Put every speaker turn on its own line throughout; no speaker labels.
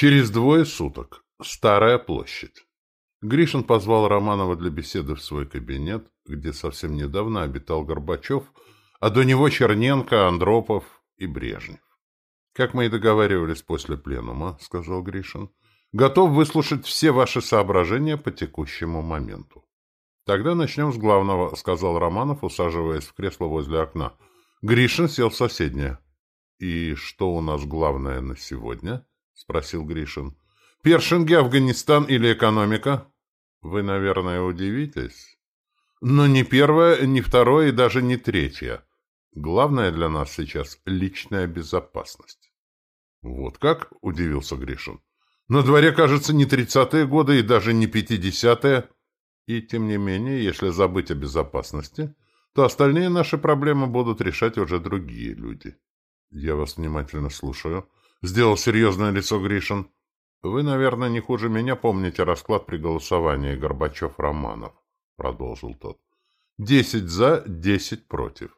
Через двое суток. Старая площадь. Гришин позвал Романова для беседы в свой кабинет, где совсем недавно обитал Горбачев, а до него Черненко, Андропов и Брежнев. «Как мы и договаривались после пленума», — сказал Гришин, — «готов выслушать все ваши соображения по текущему моменту». «Тогда начнем с главного», — сказал Романов, усаживаясь в кресло возле окна. Гришин сел в соседнее. «И что у нас главное на сегодня?» — спросил Гришин. — Першинги, Афганистан или экономика? — Вы, наверное, удивитесь. Но ни первое, ни второе и даже не третье. Главное для нас сейчас — личная безопасность. — Вот как? — удивился Гришин. — На дворе, кажется, не тридцатые годы и даже не пятидесятые. И, тем не менее, если забыть о безопасности, то остальные наши проблемы будут решать уже другие люди. — Я вас внимательно слушаю. —— сделал серьезное лицо Гришин. «Вы, наверное, не хуже меня помните расклад при голосовании Горбачев-Романов», — продолжил тот. «Десять за, десять против».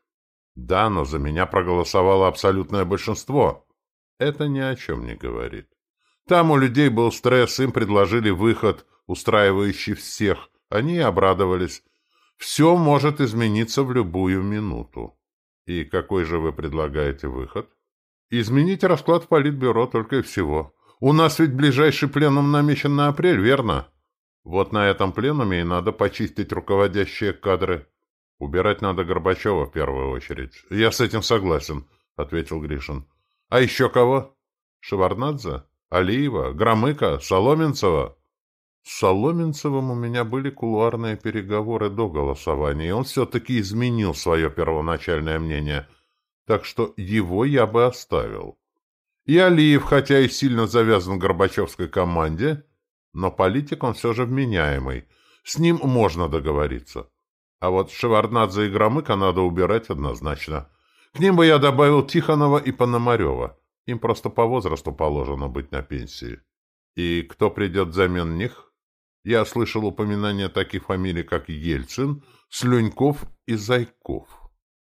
«Да, но за меня проголосовало абсолютное большинство». Это ни о чем не говорит. Там у людей был стресс, им предложили выход, устраивающий всех. Они обрадовались. Все может измениться в любую минуту. И какой же вы предлагаете выход? Изменить расклад в политбюро только и всего. У нас ведь ближайший пленум намечен на апрель, верно? Вот на этом пленуме и надо почистить руководящие кадры. Убирать надо Горбачева в первую очередь. Я с этим согласен, — ответил Гришин. А еще кого? Шеварнадзе? Алиева? Громыка? Соломенцева? С Соломенцевым у меня были кулуарные переговоры до голосования, и он все-таки изменил свое первоначальное мнение — так что его я бы оставил. И Алиев, хотя и сильно завязан в Горбачевской команде, но политик он все же вменяемый. С ним можно договориться. А вот Шеварднадзе и Громыка надо убирать однозначно. К ним бы я добавил Тихонова и Пономарева. Им просто по возрасту положено быть на пенсии. И кто придет взамен них? Я слышал упоминания таких фамилий, как Ельцин, Слюньков и Зайков.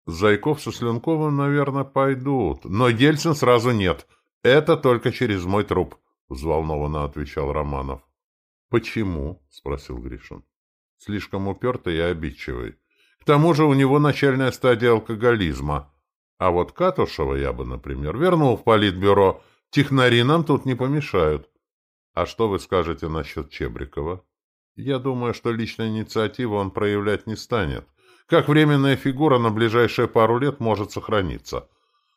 Зайков со Сленковым, наверное, пойдут. Но Ельцин сразу нет. Это только через мой труп, — взволнованно отвечал Романов. — Почему? — спросил Гришин. — Слишком упертый и обидчивый. К тому же у него начальная стадия алкоголизма. А вот Катушева я бы, например, вернул в политбюро. Технари нам тут не помешают. А что вы скажете насчет Чебрикова? Я думаю, что личной инициативу он проявлять не станет как временная фигура на ближайшие пару лет может сохраниться.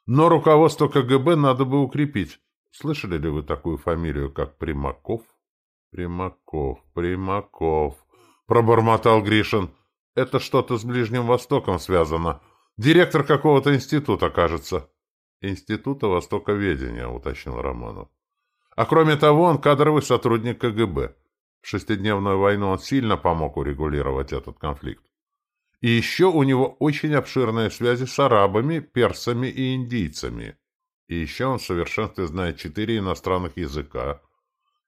Но руководство КГБ надо бы укрепить. Слышали ли вы такую фамилию, как Примаков? Примаков, Примаков, пробормотал Гришин. Это что-то с Ближним Востоком связано. Директор какого-то института, кажется. Института Востоковедения, уточнил Романов. А кроме того, он кадровый сотрудник КГБ. В шестидневную войну он сильно помог урегулировать этот конфликт. И еще у него очень обширные связи с арабами, персами и индийцами. И еще он в совершенстве знает четыре иностранных языка.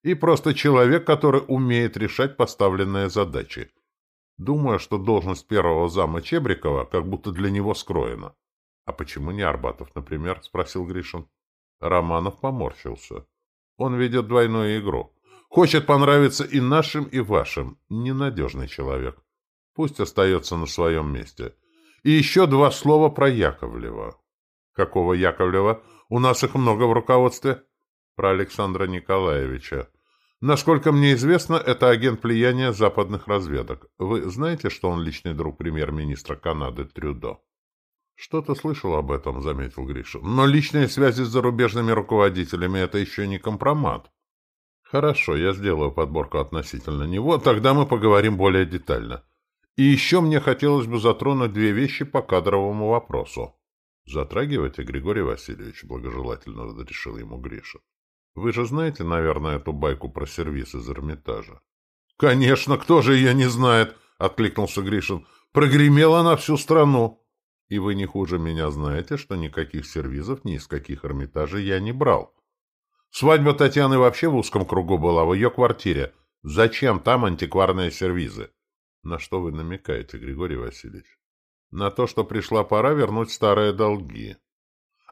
И просто человек, который умеет решать поставленные задачи. Думаю, что должность первого зама Чебрикова как будто для него скроена. — А почему не Арбатов, например? — спросил Гришин. Романов поморщился. Он ведет двойную игру. Хочет понравиться и нашим, и вашим. Ненадежный человек. Пусть остается на своем месте. И еще два слова про Яковлева. Какого Яковлева? У нас их много в руководстве. Про Александра Николаевича. Насколько мне известно, это агент влияния западных разведок. Вы знаете, что он личный друг премьер-министра Канады Трюдо? Что-то слышал об этом, заметил Гриша. Но личные связи с зарубежными руководителями — это еще не компромат. Хорошо, я сделаю подборку относительно него, тогда мы поговорим более детально. И еще мне хотелось бы затронуть две вещи по кадровому вопросу. Затрагивайте, Григорий Васильевич, благожелательно разрешил ему Гриша. Вы же знаете, наверное, эту байку про сервис из Эрмитажа? Конечно, кто же ее не знает, откликнулся Гришин. Прогремела на всю страну. И вы не хуже меня знаете, что никаких сервизов ни из каких Эрмитажей я не брал. Свадьба Татьяны вообще в узком кругу была, в ее квартире. Зачем там антикварные сервизы? На что вы намекаете, Григорий Васильевич? На то, что пришла пора вернуть старые долги.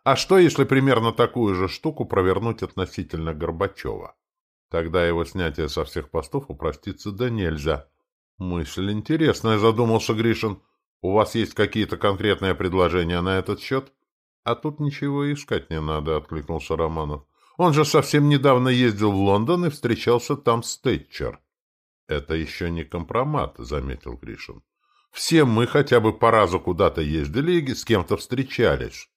А что, если примерно такую же штуку провернуть относительно Горбачева? Тогда его снятие со всех постов упростится да нельзя. Мысль интересная, задумался Гришин. У вас есть какие-то конкретные предложения на этот счет? А тут ничего искать не надо, откликнулся Романов. Он же совсем недавно ездил в Лондон и встречался там с Тэтчер. Это еще не компромат, заметил Гришин. Все мы хотя бы по разу куда-то ездили и с кем-то встречались.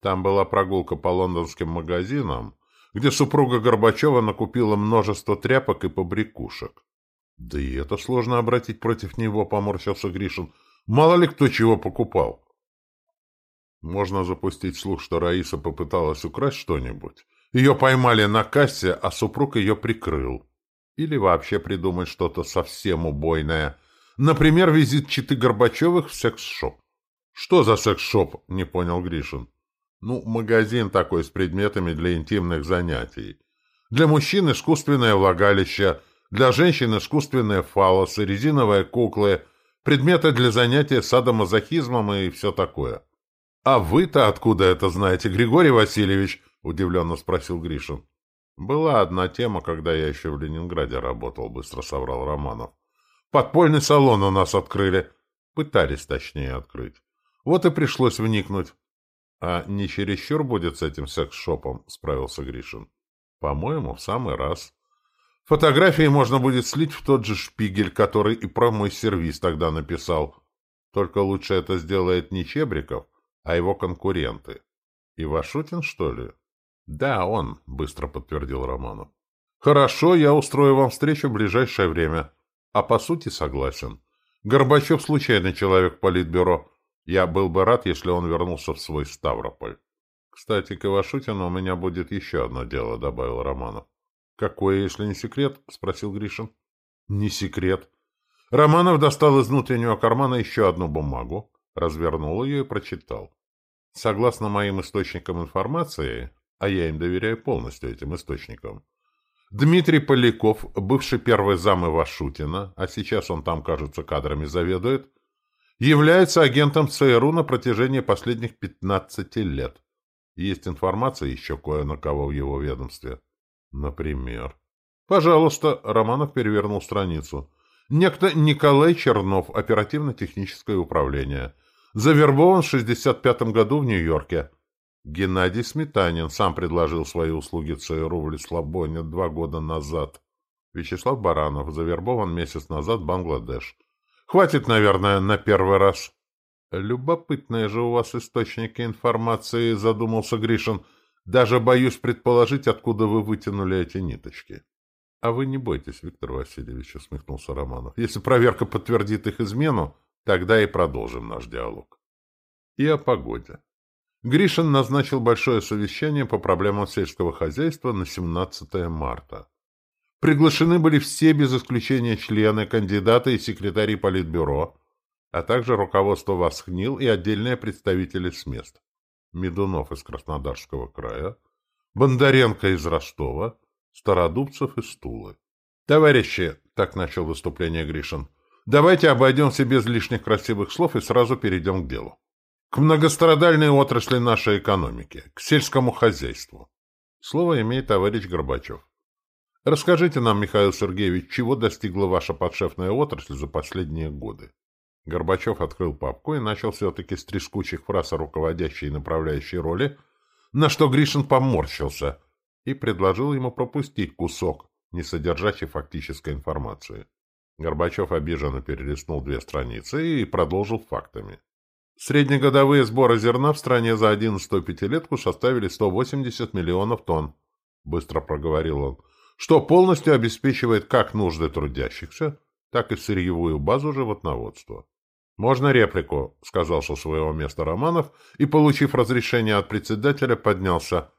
Там была прогулка по лондонским магазинам, где супруга Горбачева накупила множество тряпок и побрякушек. Да и это сложно обратить против него, поморщился Гришин. Мало ли кто чего покупал. Можно запустить слух, что Раиса попыталась украсть что-нибудь. Ее поймали на кассе, а супруг ее прикрыл. Или вообще придумать что-то совсем убойное. Например, визит читы Горбачевых в секс-шоп. «Что за секс-шоп?» — не понял Гришин. Ну, магазин такой с предметами для интимных занятий. Для мужчин искусственное влагалище, для женщин искусственные фалосы, резиновые куклы, предметы для занятия садомазохизмом и все такое. «А вы-то откуда это знаете, Григорий Васильевич?» – удивленно спросил Гришин. «Была одна тема, когда я еще в Ленинграде работал», – быстро соврал Романов. «Подпольный салон у нас открыли. Пытались, точнее, открыть. Вот и пришлось вникнуть. — А не чересчур будет с этим секс-шопом? — справился Гришин. — По-моему, в самый раз. Фотографии можно будет слить в тот же шпигель, который и про мой сервис тогда написал. Только лучше это сделает не Чебриков, а его конкуренты. — Ивашутин, что ли? — Да, он, — быстро подтвердил Романов. — Хорошо, я устрою вам встречу в ближайшее время. А по сути согласен. Горбачев случайный человек политбюро. Я был бы рад, если он вернулся в свой Ставрополь. Кстати, к Ивашутину у меня будет еще одно дело, — добавил Романов. — Какое, если не секрет? — спросил Гришин. — Не секрет. Романов достал из внутреннего кармана еще одну бумагу, развернул ее и прочитал. Согласно моим источникам информации, а я им доверяю полностью этим источникам, Дмитрий Поляков, бывший первый зам Ивашутина, а сейчас он там, кажется, кадрами заведует, является агентом ЦРУ на протяжении последних 15 лет. Есть информация еще кое на кого в его ведомстве. Например. Пожалуйста, Романов перевернул страницу. Некто Николай Чернов, оперативно-техническое управление. Завербован в 65 году в Нью-Йорке. Геннадий Сметанин сам предложил свои услуги ЦРУ в Лислабоне два года назад. Вячеслав Баранов завербован месяц назад в Бангладеш. Хватит, наверное, на первый раз. Любопытные же у вас источники информации, задумался Гришин. Даже боюсь предположить, откуда вы вытянули эти ниточки. А вы не бойтесь, Виктор Васильевич, усмехнулся Романов. Если проверка подтвердит их измену, тогда и продолжим наш диалог. И о погоде. Гришин назначил большое совещание по проблемам сельского хозяйства на 17 марта. Приглашены были все, без исключения члены, кандидаты и секретари Политбюро, а также руководство Восхнил и отдельные представители с мест. Медунов из Краснодарского края, Бондаренко из Ростова, Стародубцев из Тулы. «Товарищи», — так начал выступление Гришин, — «давайте обойдемся без лишних красивых слов и сразу перейдем к делу. К многострадальной отрасли нашей экономики, к сельскому хозяйству». Слово имеет товарищ Горбачев. Расскажите нам, Михаил Сергеевич, чего достигла ваша подшефная отрасль за последние годы? Горбачев открыл папку и начал все-таки с трескучих фраз о руководящей и направляющей роли, на что Гришин поморщился и предложил ему пропустить кусок, не содержащий фактической информации. Горбачев обиженно перелистнул две страницы и продолжил фактами. Среднегодовые сборы зерна в стране за 11 пятилетку составили 180 миллионов тонн, быстро проговорил он что полностью обеспечивает как нужды трудящихся, так и сырьевую базу животноводства. «Можно реплику?» — сказал со своего места Романов и, получив разрешение от председателя, поднялся.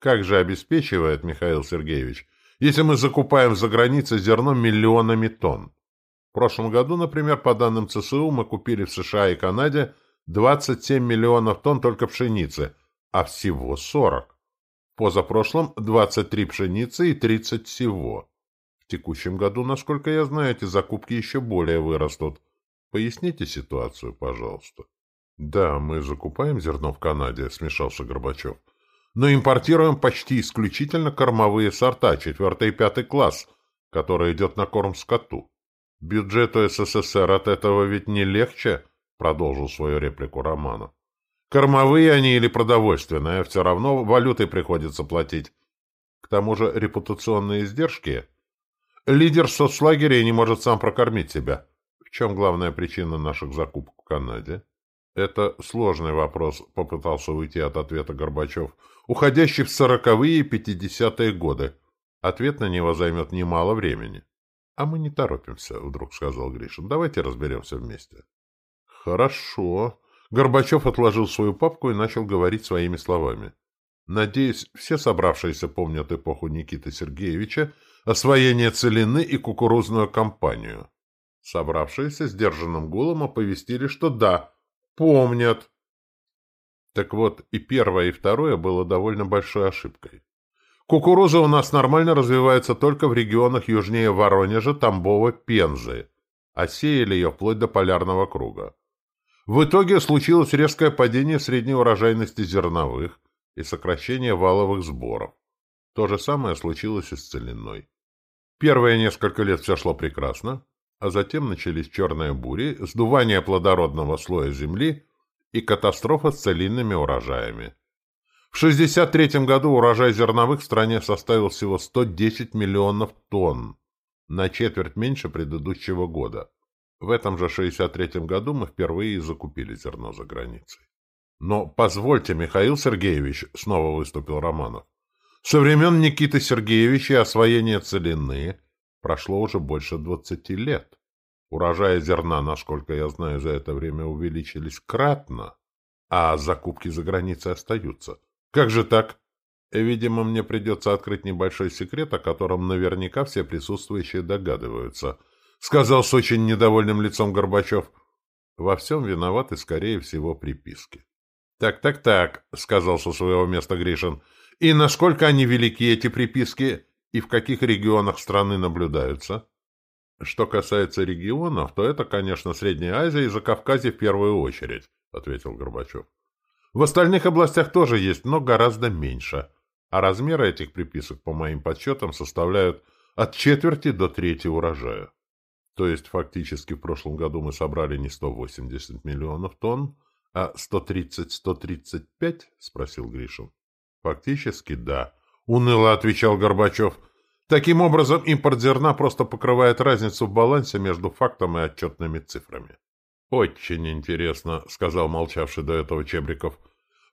«Как же обеспечивает, Михаил Сергеевич, если мы закупаем за границей зерно миллионами тонн? В прошлом году, например, по данным ЦСУ, мы купили в США и Канаде 27 миллионов тонн только пшеницы, а всего 40. Позапрошлом 23 пшеницы и 30 всего. В текущем году, насколько я знаю, эти закупки еще более вырастут. Поясните ситуацию, пожалуйста. Да, мы закупаем зерно в Канаде, смешался Горбачев. но импортируем почти исключительно кормовые сорта, четвертый и пятый класс, который идет на корм скоту. Бюджету СССР от этого ведь не легче, продолжил свою реплику Романов. Кормовые они или продовольственные, все равно валютой приходится платить. К тому же репутационные издержки. Лидер соцлагеря не может сам прокормить себя. В чем главная причина наших закупок в Канаде? Это сложный вопрос, попытался уйти от ответа Горбачев, уходящий в сороковые и пятидесятые годы. Ответ на него займет немало времени. — А мы не торопимся, — вдруг сказал Гришин. — Давайте разберемся вместе. — Хорошо. Горбачев отложил свою папку и начал говорить своими словами. Надеюсь, все собравшиеся помнят эпоху Никиты Сергеевича, освоение целины и кукурузную кампанию. Собравшиеся сдержанным гулом оповестили, что да, помнят. Так вот, и первое, и второе было довольно большой ошибкой. Кукуруза у нас нормально развивается только в регионах южнее Воронежа, Тамбова, Пензы, а сеяли ее вплоть до полярного круга. В итоге случилось резкое падение средней урожайности зерновых и сокращение валовых сборов. То же самое случилось и с целиной. Первые несколько лет все шло прекрасно, а затем начались черные бури, сдувание плодородного слоя земли и катастрофа с целинными урожаями. В 1963 году урожай зерновых в стране составил всего 110 миллионов тонн, на четверть меньше предыдущего года. В этом же 63-м году мы впервые закупили зерно за границей. Но позвольте, Михаил Сергеевич, снова выступил Романов, со времен Никиты Сергеевича и освоения целины прошло уже больше 20 лет. Урожаи зерна, насколько я знаю, за это время увеличились кратно, а закупки за границей остаются. Как же так? Видимо, мне придется открыть небольшой секрет, о котором наверняка все присутствующие догадываются – сказал с очень недовольным лицом Горбачев. Во всем виноваты, скорее всего, приписки. «Так, так, так», — сказал со своего места Гришин. «И насколько они велики, эти приписки, и в каких регионах страны наблюдаются?» «Что касается регионов, то это, конечно, Средняя Азия и Закавказье в первую очередь», — ответил Горбачев. «В остальных областях тоже есть, но гораздо меньше. А размеры этих приписок, по моим подсчетам, составляют от четверти до трети урожая». То есть фактически в прошлом году мы собрали не 180 миллионов тонн, а 130-135? — спросил Гришин. Фактически да. Уныло отвечал Горбачев. Таким образом, импорт зерна просто покрывает разницу в балансе между фактом и отчетными цифрами. «Очень интересно», — сказал молчавший до этого Чебриков.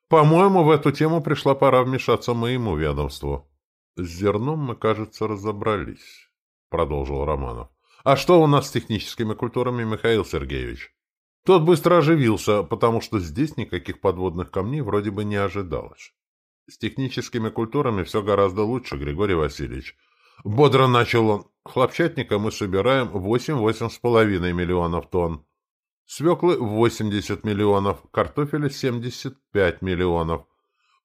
«По-моему, в эту тему пришла пора вмешаться моему ведомству». «С зерном мы, кажется, разобрались», — продолжил Романов. «А что у нас с техническими культурами, Михаил Сергеевич?» Тот быстро оживился, потому что здесь никаких подводных камней вроде бы не ожидалось. «С техническими культурами все гораздо лучше, Григорий Васильевич». Бодро начал он. «Хлопчатника мы собираем 8-8,5 миллионов тонн. Свеклы — 80 миллионов, картофеля — 75 миллионов.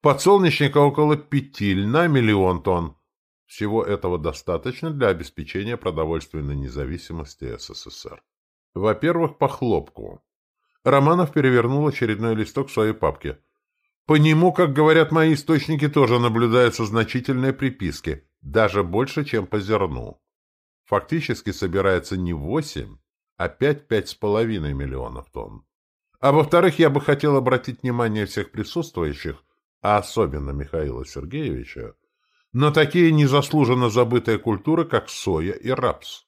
Подсолнечника около 5 льна миллион тонн. Всего этого достаточно для обеспечения продовольственной независимости СССР. Во-первых, по хлопку. Романов перевернул очередной листок в своей папке. По нему, как говорят мои источники, тоже наблюдаются значительные приписки, даже больше, чем по зерну. Фактически собирается не 8, а 5-5,5 миллионов тонн. А во-вторых, я бы хотел обратить внимание всех присутствующих, а особенно Михаила Сергеевича, но такие незаслуженно забытые культуры, как соя и рапс.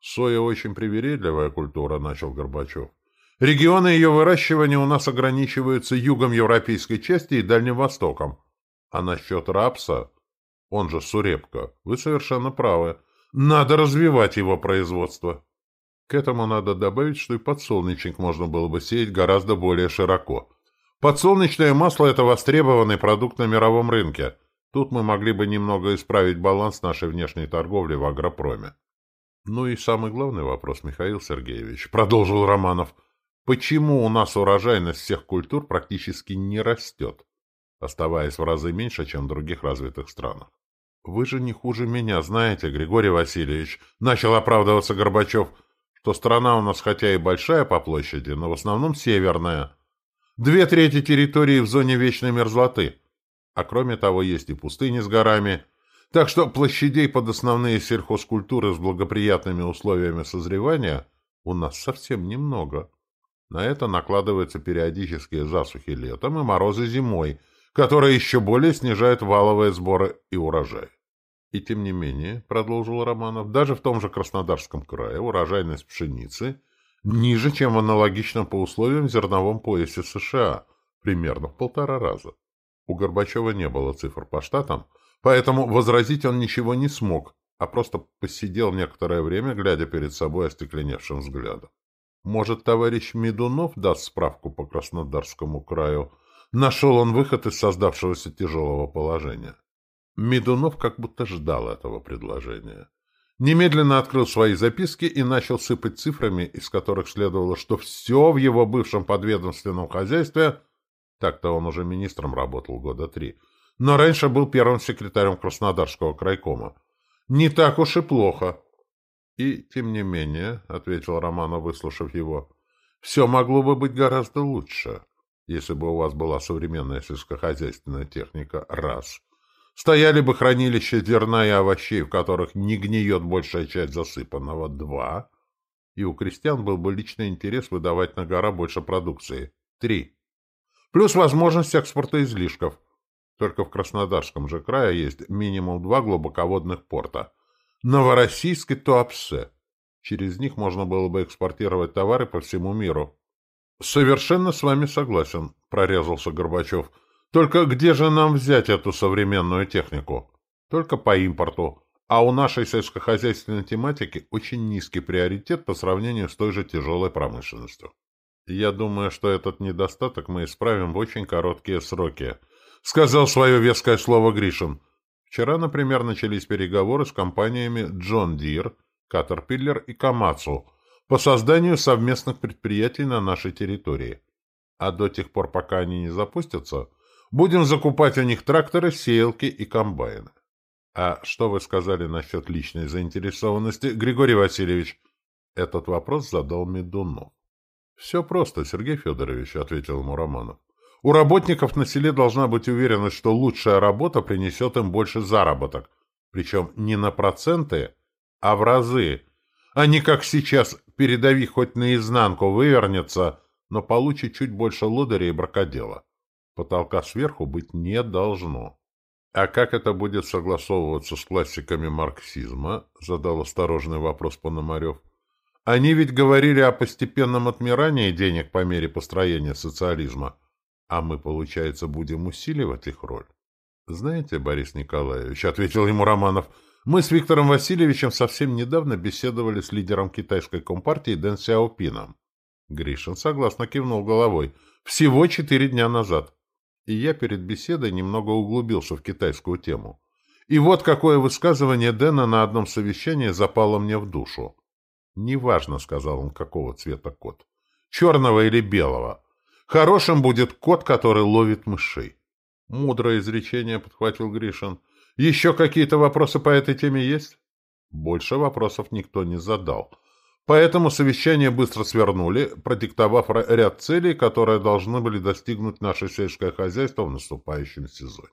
Соя очень привередливая культура, начал Горбачев. Регионы ее выращивания у нас ограничиваются югом европейской части и Дальним Востоком. А насчет рапса, он же сурепка, вы совершенно правы. Надо развивать его производство. К этому надо добавить, что и подсолнечник можно было бы сеять гораздо более широко. Подсолнечное масло – это востребованный продукт на мировом рынке – Тут мы могли бы немного исправить баланс нашей внешней торговли в агропроме. Ну и самый главный вопрос, Михаил Сергеевич, продолжил Романов. Почему у нас урожайность всех культур практически не растет, оставаясь в разы меньше, чем в других развитых странах? Вы же не хуже меня знаете, Григорий Васильевич, начал оправдываться Горбачев, что страна у нас хотя и большая по площади, но в основном северная. Две трети территории в зоне вечной мерзлоты. А кроме того, есть и пустыни с горами. Так что площадей под основные сельхозкультуры с благоприятными условиями созревания у нас совсем немного. На это накладываются периодические засухи летом и морозы зимой, которые еще более снижают валовые сборы и урожай. И тем не менее, продолжил Романов, даже в том же Краснодарском крае урожайность пшеницы ниже, чем в аналогичном по условиям зерновом поясе США, примерно в полтора раза. У Горбачева не было цифр по штатам, поэтому возразить он ничего не смог, а просто посидел некоторое время, глядя перед собой остекленевшим взглядом. Может, товарищ Медунов даст справку по Краснодарскому краю? Нашел он выход из создавшегося тяжелого положения. Медунов как будто ждал этого предложения. Немедленно открыл свои записки и начал сыпать цифрами, из которых следовало, что все в его бывшем подведомственном хозяйстве, так-то он уже министром работал года три, но раньше был первым секретарем Краснодарского крайкома, не так уж и плохо. И, тем не менее, — ответил Романов, выслушав его, — все могло бы быть гораздо лучше, если бы у вас была современная сельскохозяйственная техника, раз — Стояли бы хранилища зерна и овощей, в которых не гниет большая часть засыпанного. Два. И у крестьян был бы личный интерес выдавать на гора больше продукции. Три. Плюс возможность экспорта излишков. Только в Краснодарском же крае есть минимум два глубоководных порта. Новороссийск и Туапсе. Через них можно было бы экспортировать товары по всему миру. «Совершенно с вами согласен», — прорезался Горбачев. Только где же нам взять эту современную технику? Только по импорту. А у нашей сельскохозяйственной тематики очень низкий приоритет по сравнению с той же тяжелой промышленностью. Я думаю, что этот недостаток мы исправим в очень короткие сроки. Сказал свое веское слово Гришин. Вчера, например, начались переговоры с компаниями John Deere, Caterpillar и Komatsu по созданию совместных предприятий на нашей территории. А до тех пор, пока они не запустятся, Будем закупать у них тракторы, сеялки и комбайны. А что вы сказали насчет личной заинтересованности, Григорий Васильевич? Этот вопрос задал Медунов. Все просто, Сергей Федорович, ответил ему Романов. У работников на селе должна быть уверенность, что лучшая работа принесет им больше заработок. Причем не на проценты, а в разы. А не как сейчас, передави хоть наизнанку вывернется, но получит чуть больше лодыря и бракодела. Потолка сверху быть не должно. А как это будет согласовываться с классиками марксизма? Задал осторожный вопрос Пономарев. Они ведь говорили о постепенном отмирании денег по мере построения социализма. А мы, получается, будем усиливать их роль. Знаете, Борис Николаевич, — ответил ему Романов, — мы с Виктором Васильевичем совсем недавно беседовали с лидером китайской компартии Дэн Сяопином. Гришин согласно кивнул головой. Всего четыре дня назад и я перед беседой немного углубился в китайскую тему. И вот какое высказывание Дэна на одном совещании запало мне в душу. «Неважно», — сказал он, — «какого цвета кот. Черного или белого. Хорошим будет кот, который ловит мышей». «Мудрое изречение», — подхватил Гришин. «Еще какие-то вопросы по этой теме есть?» Больше вопросов никто не задал. Поэтому совещание быстро свернули, продиктовав ряд целей, которые должны были достигнуть наше сельское хозяйство в наступающем сезоне.